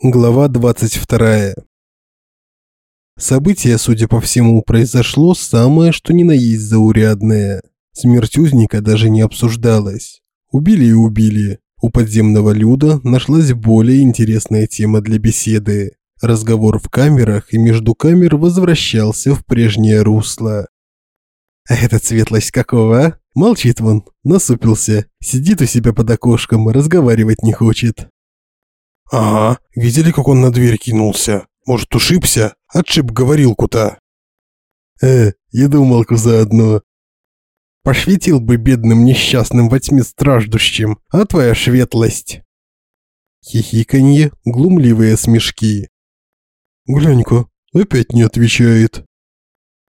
Глава 22. Событие, судя по всему, произошло самое, что ни на есть заурядное. Смерть узника даже не обсуждалась. Убили и убили. У подземного люда нашлась более интересная тема для беседы. Разговор в камерах и между камер возвращался в прежнее русло. А этот светлость какого, а? Молчит вон, насупился, сидит у себя под окошком, разговаривать не хочет. «Ага, видели, как он на дверь кинулся? Может, ушибся? Отшиб говорилку-то». «Э, и думалку заодно». Пошветил бы бедным несчастным во тьме страждущим, а твоя шветлость. Хихиканье, глумливые смешки. Глянь-ка, опять не отвечает.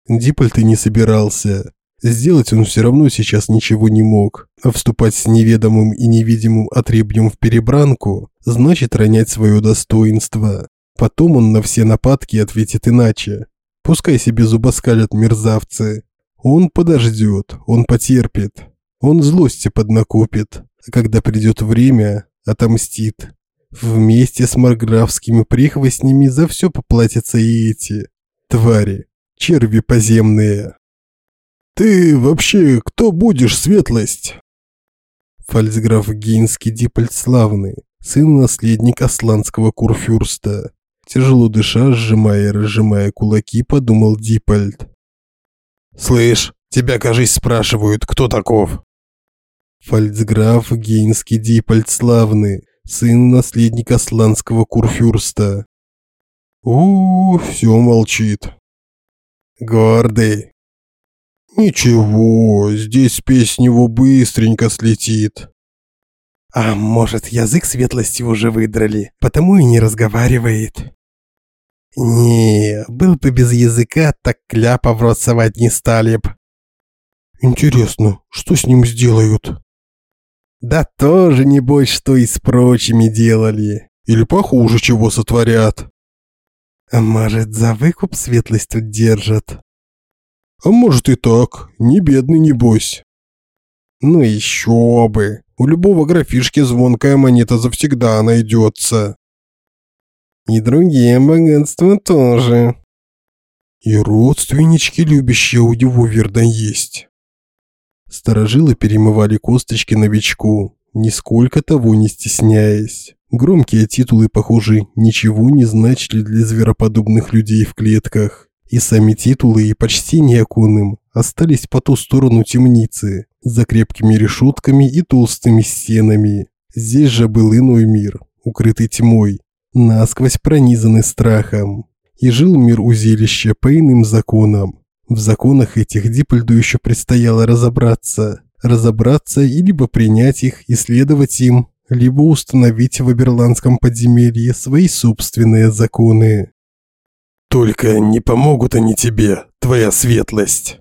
Дипольт и не собирался. Сделать он все равно сейчас ничего не мог, а вступать с неведомым и невидимым отребьем в перебранку значит ронять свое достоинство. Потом он на все нападки ответит иначе. Пускай себе зубоскалят мерзавцы. Он подождет, он потерпит. Он злости поднакопит, а когда придет время, отомстит. Вместе с марграфскими прихвостнями за все поплатятся и эти твари, черви поземные. «Ты вообще кто будешь, светлость?» Фальцграф Гейнский Дипольцлавный, сын наследника асланского курфюрста. Тяжело дыша, сжимая и разжимая кулаки, подумал Дипольд. «Слышь, тебя, кажись, спрашивают, кто таков?» Фальцграф Гейнский Дипольцлавный, сын наследника асланского курфюрста. У, -у, -у все молчит. Гордый, Ничего, здесь песня его быстренько слетит. А может, язык светлости уже выдрали, потому и не разговаривает. Не, был бы без языка, так кляпа в рот совать не стали б. Интересно, что с ним сделают? Да тоже небось, что и с прочими делали. Или похуже чего сотворят. А может, за выкуп светлость тут держат? А может и так, не бедный небось. Ну еще бы, у любого графишки звонкая монета завсегда найдется. И другие богатства тоже. И родственнички, любящие у него, верно, есть. Старожилы перемывали косточки новичку, нисколько того не стесняясь. Громкие титулы, похоже, ничего не значили для звероподобных людей в клетках и сами титулы и почтение оконным остались по ту сторону темницы, за крепкими решетками и толстыми стенами. Здесь же был иной мир, укрытый тьмой, насквозь пронизанный страхом. И жил мир узилища по иным законам. В законах этих Дипольду еще предстояло разобраться. Разобраться и либо принять их, исследовать им, либо установить в Аберландском подземелье свои собственные законы. Только не помогут они тебе, твоя светлость.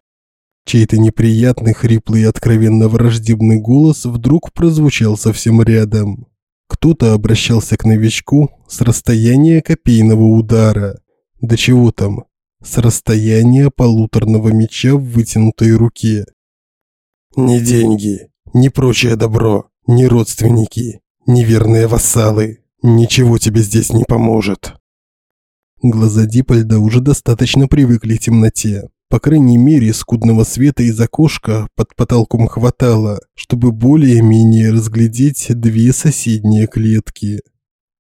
Чей-то неприятный, хриплый и откровенно враждебный голос вдруг прозвучал совсем рядом. Кто-то обращался к новичку с расстояния копейного удара. Да чего там, с расстояния полуторного меча в вытянутой руке. Ни деньги, ни прочее добро, ни родственники, ни верные вассалы, ничего тебе здесь не поможет. Глаза Дипольда уже достаточно привыкли к темноте. По крайней мере, скудного света из окошка под потолком хватало, чтобы более-менее разглядеть две соседние клетки.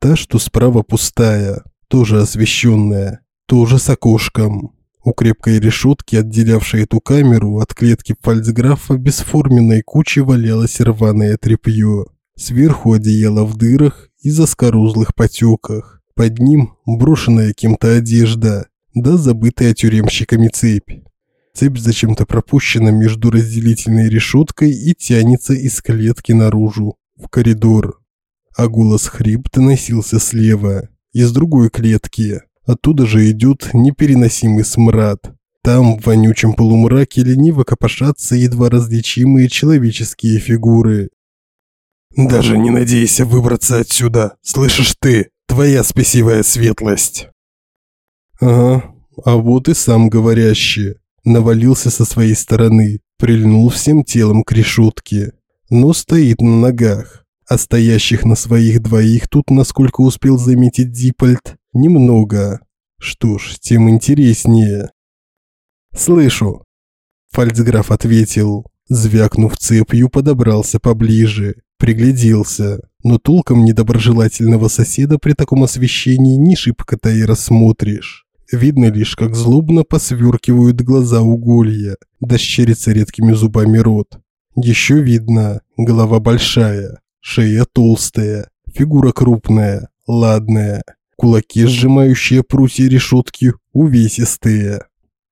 Та, что справа пустая, тоже освещенная, тоже с окошком. У крепкой решетки, отделявшей эту камеру от клетки фальцграфа, бесформенной кучей валялось рваное тряпье. Сверху одеяло в дырах и заскорузлых потеках. Под ним брошенная кем-то одежда, да забытая тюремщиками цепь. Цепь зачем-то пропущена между разделительной решеткой и тянется из клетки наружу, в коридор. А голос хрип доносился слева, из другой клетки. Оттуда же идет непереносимый смрад. Там, в вонючем полумраке, лениво копошатся едва различимые человеческие фигуры. «Даже не надейся выбраться отсюда, слышишь ты?» Твоя спесивая светлость. Ага, а вот и сам говорящий. Навалился со своей стороны, прильнул всем телом к решетке. Но стоит на ногах. а стоящих на своих двоих тут, насколько успел заметить Дипольд, немного. Что ж, тем интереснее. «Слышу», – фальцграф ответил. Звякнув цепью, подобрался поближе, пригляделся, но толком недоброжелательного соседа при таком освещении ни шибко-то и рассмотришь. Видно лишь, как злобно посверкивают глаза уголья, да щерится редкими зубами рот. Еще видно, голова большая, шея толстая, фигура крупная, ладная, кулаки, сжимающие прутья решетки, увесистые.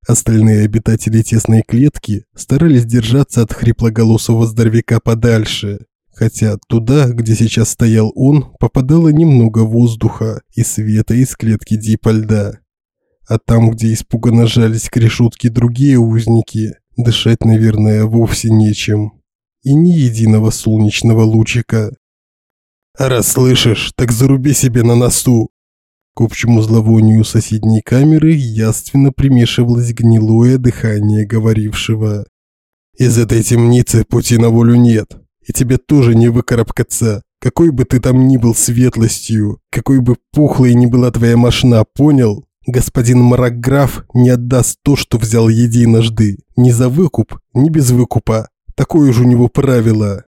Остальные обитатели тесной клетки старались держаться от хриплоголосого здоровяка подальше, хотя туда, где сейчас стоял он, попадало немного воздуха и света из клетки дипа льда. А там, где испуганно жались к решетке другие узники, дышать, наверное, вовсе нечем. И ни единого солнечного лучика. «А раз слышишь, так заруби себе на носу!» К общему зловонию соседней камеры яственно примешивалось гнилое дыхание говорившего. «Из этой темницы пути на волю нет, и тебе тоже не выкарабкаться, какой бы ты там ни был светлостью, какой бы пухлой ни была твоя машина, понял? Господин Мараграф не отдаст то, что взял единожды, ни за выкуп, ни без выкупа. Такое же у него правило».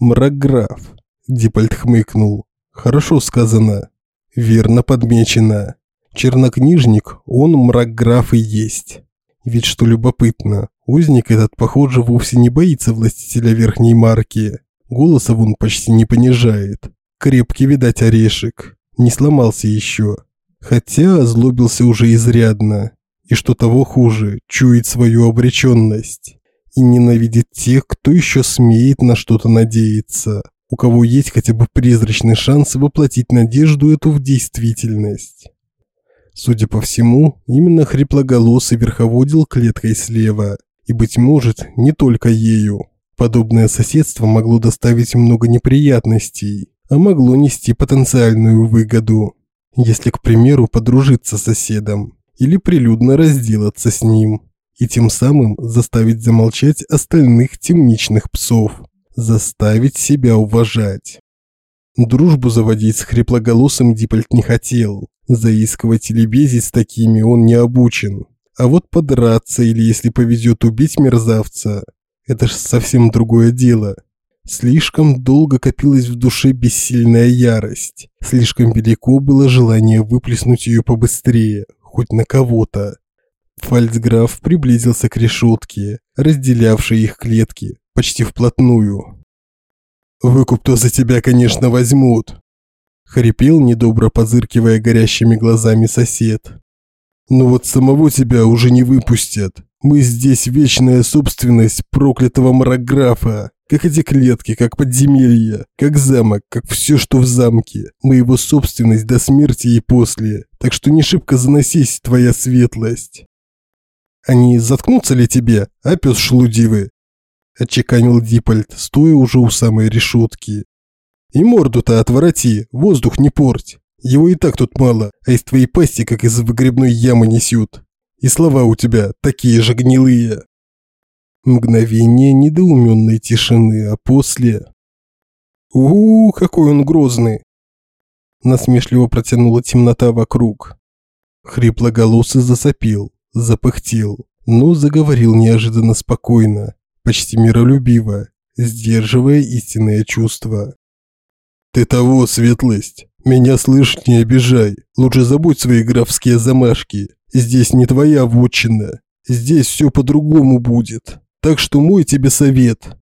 «Мараграф», – Дипольд хмыкнул. «Хорошо сказано. Верно подмечено. Чернокнижник, он мрак граф и есть. Ведь что любопытно, узник этот, похоже, вовсе не боится властителя верхней марки. Голоса он почти не понижает. Крепкий, видать, орешек. Не сломался еще. Хотя озлобился уже изрядно. И что того хуже, чует свою обреченность. И ненавидит тех, кто еще смеет на что-то надеяться у кого есть хотя бы призрачный шанс воплотить надежду эту в действительность. Судя по всему, именно хриплоголосый верховодил клеткой слева, и, быть может, не только ею. Подобное соседство могло доставить много неприятностей, а могло нести потенциальную выгоду. Если, к примеру, подружиться с соседом или прилюдно разделаться с ним, и тем самым заставить замолчать остальных темничных псов заставить себя уважать. Дружбу заводить с хриплоголосым Дипольт не хотел. Заискивать или безить с такими он не обучен. А вот подраться или, если повезет, убить мерзавца – это ж совсем другое дело. Слишком долго копилась в душе бессильная ярость. Слишком велико было желание выплеснуть ее побыстрее, хоть на кого-то. Фальцграф приблизился к решетке, разделявшей их клетки, почти вплотную. «Выкуп-то за тебя, конечно, возьмут», – хрипел, недобро позыркивая горящими глазами сосед. «Но вот самого тебя уже не выпустят. Мы здесь вечная собственность проклятого мараграфа, как эти клетки, как подземелья, как замок, как все, что в замке. Мы его собственность до смерти и после, так что не шибко заносись, твоя светлость». «Они заткнутся ли тебе, а пес шлудивый?» отчеканил Дипольд, стоя уже у самой решетки. И морду-то отвороти, воздух не порть. Его и так тут мало, а из твоей пасти, как из выгребной ямы несют. И слова у тебя такие же гнилые. Мгновение недоуменной тишины, а после... у, какой он грозный!» Насмешливо протянула темнота вокруг. Хриплоголосый засопил, запыхтел, но заговорил неожиданно спокойно, почти миролюбиво, сдерживая истинные чувства. «Ты того, светлость, меня слышь, не обижай, лучше забудь свои графские замашки, здесь не твоя вотчина, здесь все по-другому будет, так что мой тебе совет».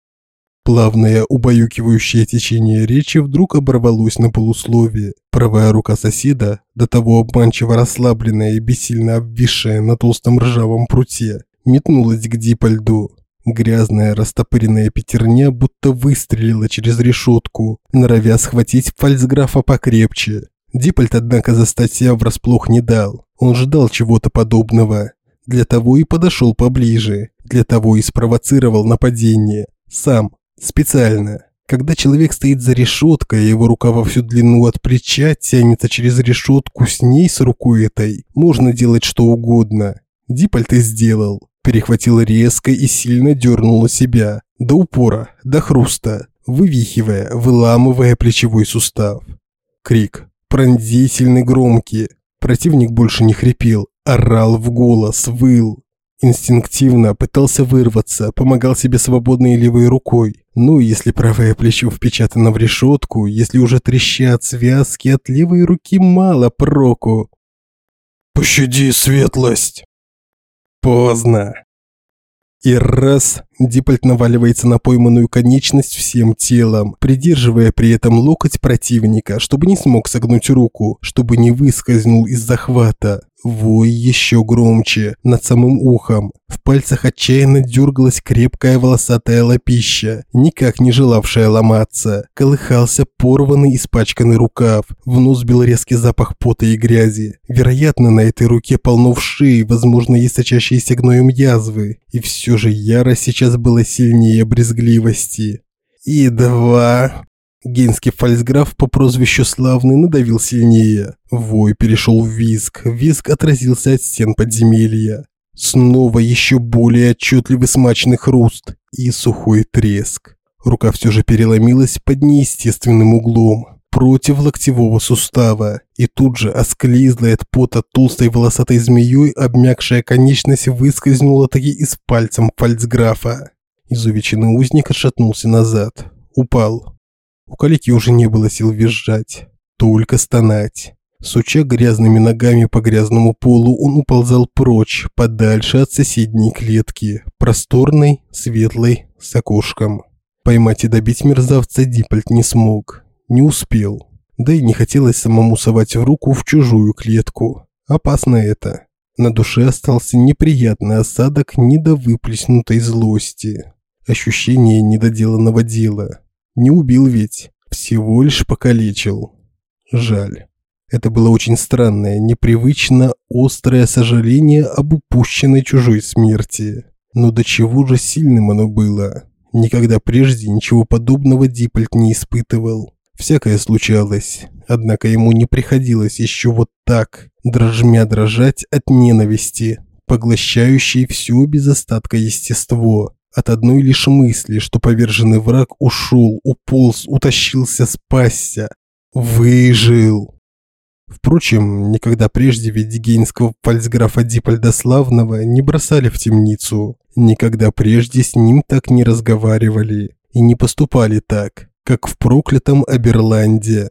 Плавное убаюкивающее течение речи вдруг оборвалось на полусловие. Правая рука соседа, до того обманчиво расслабленная и бессильно обвисшая на толстом ржавом пруте, метнулась к Дипольду. Грязная растопыренная пятерня будто выстрелила через решетку, норовя схватить фальцграфа покрепче. Диппольт, однако, застать себя врасплох не дал. Он ждал чего-то подобного. Для того и подошел поближе. Для того и спровоцировал нападение. Сам. Специально. Когда человек стоит за решеткой, а его рука во всю длину от плеча тянется через решетку с ней с рукой этой, можно делать что угодно. Диппольт и сделал перехватил резко и сильно дернул на себя. До упора, до хруста. вывихивая, выламывая плечевой сустав. Крик, пронзительный, громкий. Противник больше не хрипел, орал в голос, выл. Инстинктивно пытался вырваться, помогал себе свободной левой рукой. Ну, если правое плечо впечатано в решетку, если уже трещат связки, от левой руки мало проку. «Пощади, светлость!» Поздно. И раз Диппольт наваливается на пойманную конечность всем телом, придерживая при этом локоть противника, чтобы не смог согнуть руку, чтобы не выскользнул из захвата. Вой еще громче, над самым ухом. В пальцах отчаянно дергалась крепкая волосатая лапища, никак не желавшая ломаться. Колыхался порванный испачканный рукав. В нос бил резкий запах пота и грязи. Вероятно, на этой руке полно вшей, возможно, есть сочащиеся гноем язвы. И все же ярость сейчас была сильнее брезгливости. И два... Гейнский фальцграф по прозвищу Славный надавил сильнее. Вой перешел в визг. Визг отразился от стен подземелья. Снова еще более отчетливый смачный хруст и сухой треск. Рука все же переломилась под неестественным углом против локтевого сустава, и тут же осклизлая от пота толстой волосатой змеей обмякшая конечность выскользнула таки из пальцем фальцграфа. Изувеченный узник отшатнулся назад. Упал. У калики уже не было сил визжать, только стонать. Суча грязными ногами по грязному полу, он уползал прочь, подальше от соседней клетки, просторной, светлой, с окошком. Поймать и добить мерзавца Диппольт не смог, не успел. Да и не хотелось самому совать руку в чужую клетку. Опасно это. На душе остался неприятный осадок недовыплеснутой злости. Ощущение недоделанного дела. Не убил ведь, всего лишь покалечил. Жаль. Это было очень странное, непривычно острое сожаление об упущенной чужой смерти. Но до чего же сильным оно было. Никогда прежде ничего подобного Диппольт не испытывал. Всякое случалось, однако ему не приходилось еще вот так, дрожмя дрожать от ненависти, поглощающей все без остатка естество. От одной лишь мысли, что поверженный враг ушел, уполз, утащился, спасся. Выжил. Впрочем, никогда прежде ведь гейнского фальцграфа Дипольда Славного не бросали в темницу. Никогда прежде с ним так не разговаривали и не поступали так, как в проклятом Аберланде.